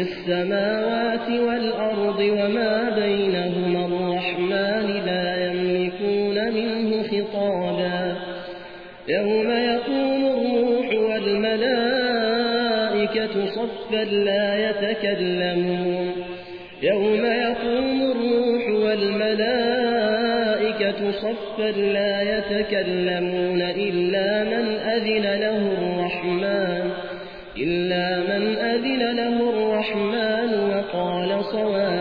السماوات والأرض وما بينهما الرحمن لا يملكون منه خطابا. يوم يقوم الروح والملائكة صفا لا يتكلمون. يوم يقوم الروح والملائكة صفا لا يتكلمون إلا من أذن له الرحمن إلا من